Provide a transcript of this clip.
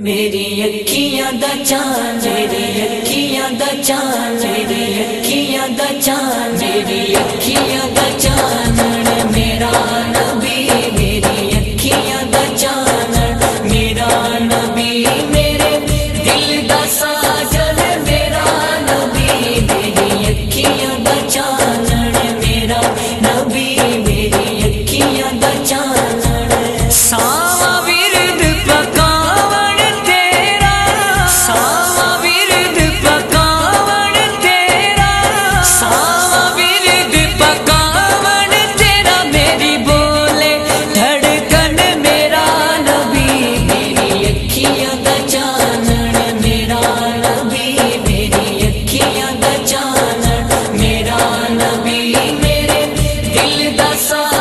मेरी अखियाँ द चान मेरी अखियाँ द चान मेरी अखियाँ द चान मेरी अखियाँ द चान मेरा So